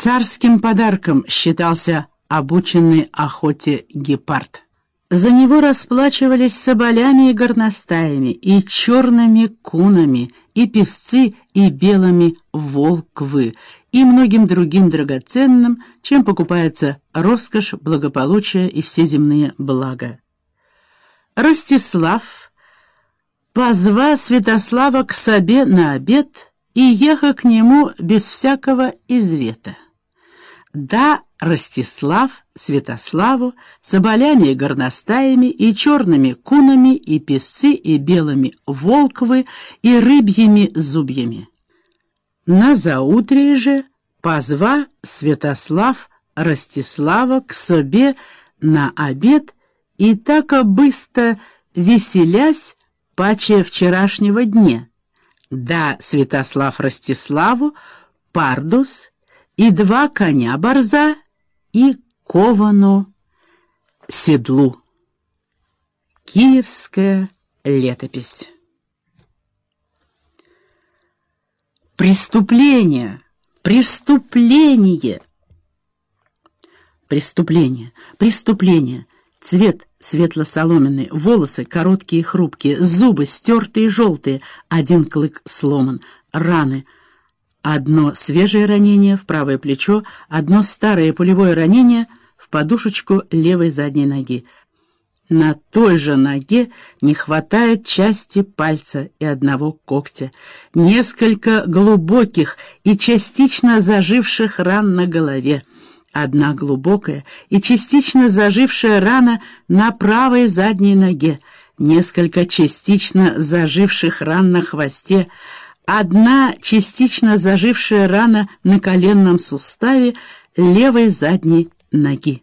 Царским подарком считался обученный охоте гепард. За него расплачивались соболями и горностаями, и черными кунами, и певцы, и белыми волквы, и многим другим драгоценным, чем покупается роскошь, благополучие и все земные блага. Ростислав позва Святослава к себе на обед и ехал к нему без всякого извета. Да, Ростислав Святославу соболями и горностаями, и черными кунами, и песцы, и белыми волквы, и рыбьими зубьями. На заутрие же позва Святослав Ростислава к себе на обед и так быстро веселясь паче вчерашнего дня. Да, Святослав Ростиславу, Пардус и два коня борза и ковану седлу. Киевская летопись Преступление! Преступление! Преступление! Преступление! Цвет светло-соломенный, волосы короткие и хрупкие, зубы стертые и желтые, один клык сломан, раны — Одно свежее ранение в правое плечо, одно старое пулевое ранение в подушечку левой задней ноги. На той же ноге не хватает части пальца и одного когтя. Несколько глубоких и частично заживших ран на голове. Одна глубокая и частично зажившая рана на правой задней ноге. Несколько частично заживших ран на хвосте — Одна частично зажившая рана на коленном суставе левой задней ноги.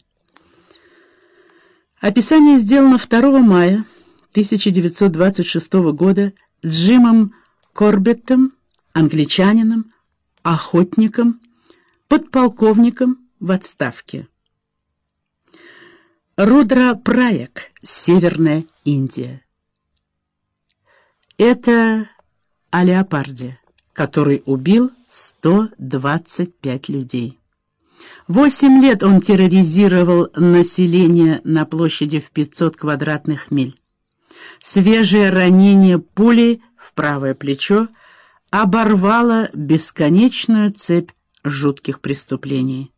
Описание сделано 2 мая 1926 года Джимом Корбеттом, англичанином, охотником, подполковником в отставке. Рудра Праяк, Северная Индия. Это о леопарде, который убил 125 людей. Восемь лет он терроризировал население на площади в 500 квадратных миль. Свежее ранение пулей в правое плечо оборвало бесконечную цепь жутких преступлений.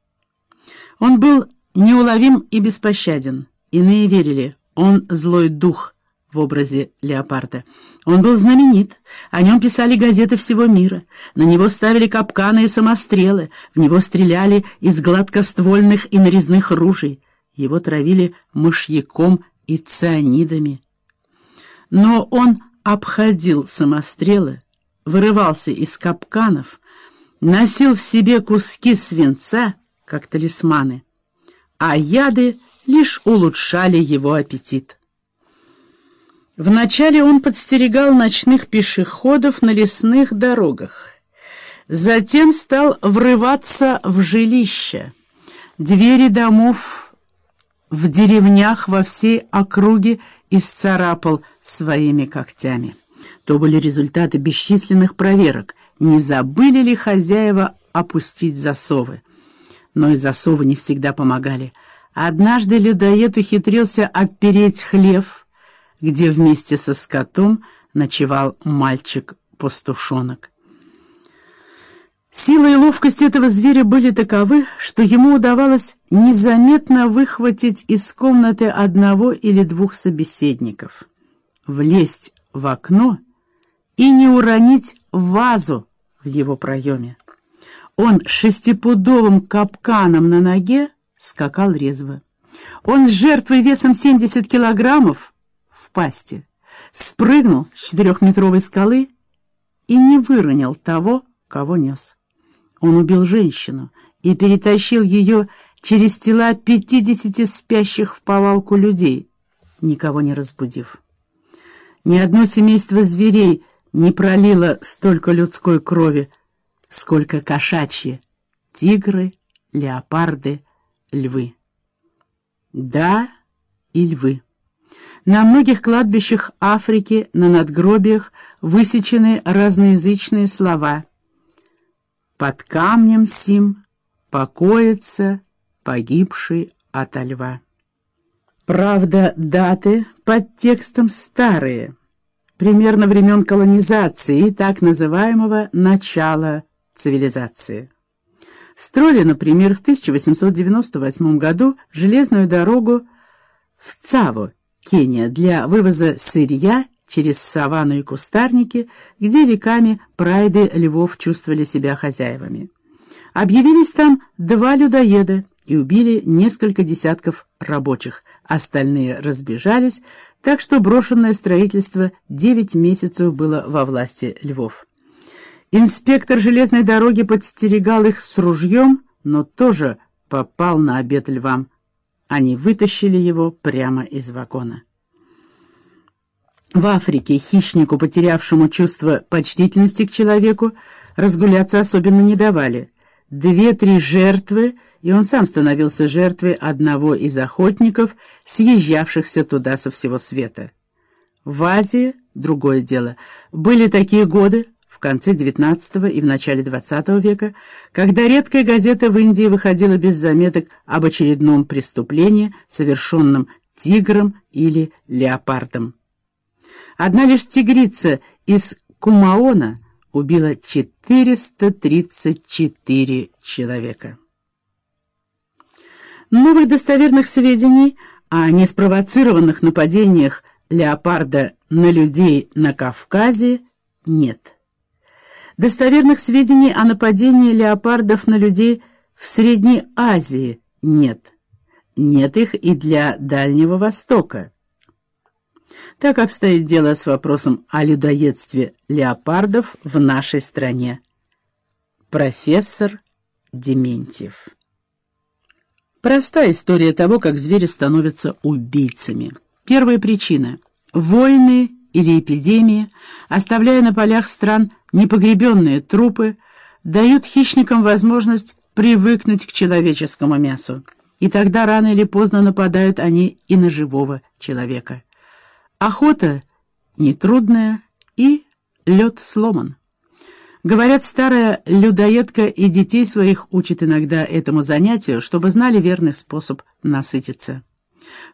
Он был неуловим и беспощаден. Иные верили, он злой дух, в образе леопарда. Он был знаменит, о нем писали газеты всего мира, на него ставили капканы и самострелы, в него стреляли из гладкоствольных и нарезных ружей, его травили мышьяком и цианидами. Но он обходил самострелы, вырывался из капканов, носил в себе куски свинца, как талисманы, а яды лишь улучшали его аппетит. Вначале он подстерегал ночных пешеходов на лесных дорогах. Затем стал врываться в жилища. Двери домов в деревнях во всей округе исцарапал своими когтями. То были результаты бесчисленных проверок. Не забыли ли хозяева опустить засовы? Но и засовы не всегда помогали. Однажды людоед ухитрился отпереть хлев — где вместе со скотом ночевал мальчик-пастушонок. Сила и ловкость этого зверя были таковы, что ему удавалось незаметно выхватить из комнаты одного или двух собеседников, влезть в окно и не уронить вазу в его проеме. Он шестипудовым капканом на ноге скакал резво. Он с жертвой весом 70 килограммов пасти, спрыгнул с четырехметровой скалы и не выронил того, кого нес. Он убил женщину и перетащил ее через тела пятидесяти спящих в повалку людей, никого не разбудив. Ни одно семейство зверей не пролило столько людской крови, сколько кошачьи, тигры, леопарды, львы. Да, и львы. На многих кладбищах Африки на надгробиях высечены разноязычные слова. «Под камнем сим покоится погибший ото льва. Правда, даты под текстом старые, примерно времен колонизации и так называемого начала цивилизации. Строили, например, в 1898 году железную дорогу в Цаво, Кения, для вывоза сырья через саванну и кустарники, где веками прайды львов чувствовали себя хозяевами. Объявились там два людоеда и убили несколько десятков рабочих, остальные разбежались, так что брошенное строительство девять месяцев было во власти львов. Инспектор железной дороги подстерегал их с ружьем, но тоже попал на обед львам. Они вытащили его прямо из вагона. В Африке хищнику, потерявшему чувство почтительности к человеку, разгуляться особенно не давали. Две-три жертвы, и он сам становился жертвой одного из охотников, съезжавшихся туда со всего света. В Азии, другое дело, были такие годы, в конце XIX и в начале XX века, когда редкая газета в Индии выходила без заметок об очередном преступлении, совершенном тигром или леопардом. Одна лишь тигрица из Кумаона убила 434 человека. Новых достоверных сведений о неспровоцированных нападениях леопарда на людей на Кавказе нет. Достоверных сведений о нападении леопардов на людей в Средней Азии нет. Нет их и для Дальнего Востока. Так обстоит дело с вопросом о людоедстве леопардов в нашей стране. Профессор Дементьев Простая история того, как звери становятся убийцами. Первая причина – войны или эпидемии, оставляя на полях стран непогребенные трупы, дают хищникам возможность привыкнуть к человеческому мясу. И тогда рано или поздно нападают они и на живого человека. Охота нетрудная, и лед сломан. Говорят, старая людоедка и детей своих учит иногда этому занятию, чтобы знали верный способ насытиться.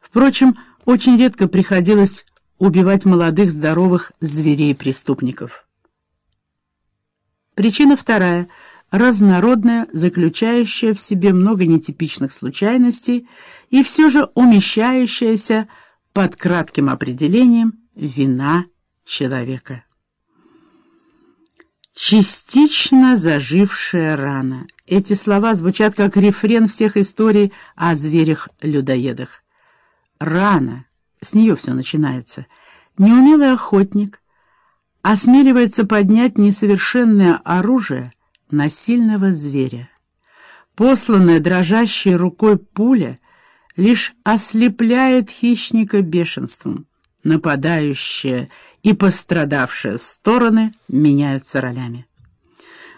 Впрочем, очень редко приходилось убивать молодых здоровых зверей-преступников. Причина вторая – разнородная, заключающая в себе много нетипичных случайностей и все же умещающаяся под кратким определением «вина человека». «Частично зажившая рана». Эти слова звучат как рефрен всех историй о зверях-людоедах. Рана, с нее все начинается. Неумелый охотник осмеливается поднять несовершенное оружие на сильного зверя. Посланная дрожащей рукой пуля лишь ослепляет хищника бешенством. Нападающая и пострадавшие стороны меняются ролями.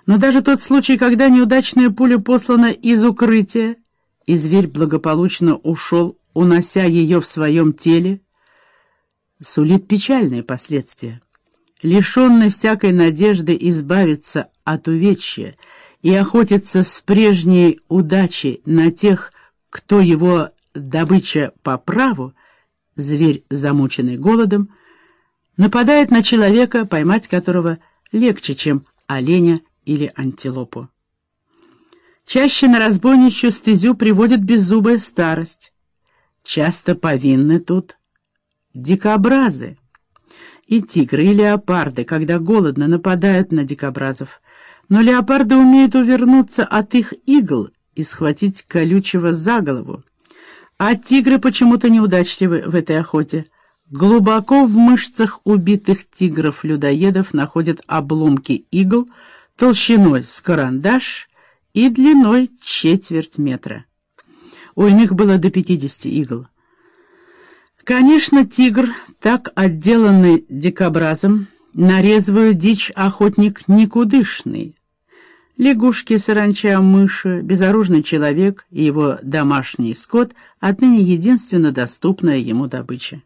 Но даже тот случай, когда неудачная пуля послана из укрытия, и зверь благополучно ушел, унося ее в своем теле, сулит печальные последствия. Лишенный всякой надежды избавиться от увечья и охотиться с прежней удачей на тех, кто его добыча по праву, зверь, замученный голодом, нападает на человека, поймать которого легче, чем оленя или антилопу. Чаще на разбойничью стезю приводит беззубая старость. Часто повинны тут дикобразы. И тигры, и леопарды, когда голодно, нападают на дикобразов. Но леопарды умеют увернуться от их игл и схватить колючего за голову. А тигры почему-то неудачливы в этой охоте. Глубоко в мышцах убитых тигров-людоедов находят обломки игл толщиной с карандаш и длиной четверть метра. У иных было до 50 игл. Конечно, тигр, так отделанный дикобразом, на резвую дичь охотник никудышный. Лягушки, саранча, мыши, безоружный человек и его домашний скот отныне единственно доступная ему добыча.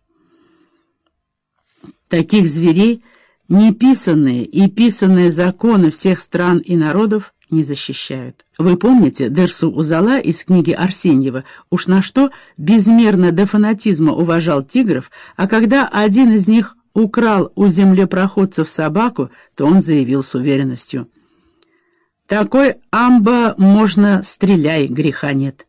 Таких зверей неписанные и писанные законы всех стран и народов не защищают. Вы помните Дерсу Узала из книги Арсеньева, уж на что безмерно до фанатизма уважал тигров, а когда один из них украл у землепроходцев собаку, то он заявил с уверенностью. «Такой амба можно стреляй, греха нет».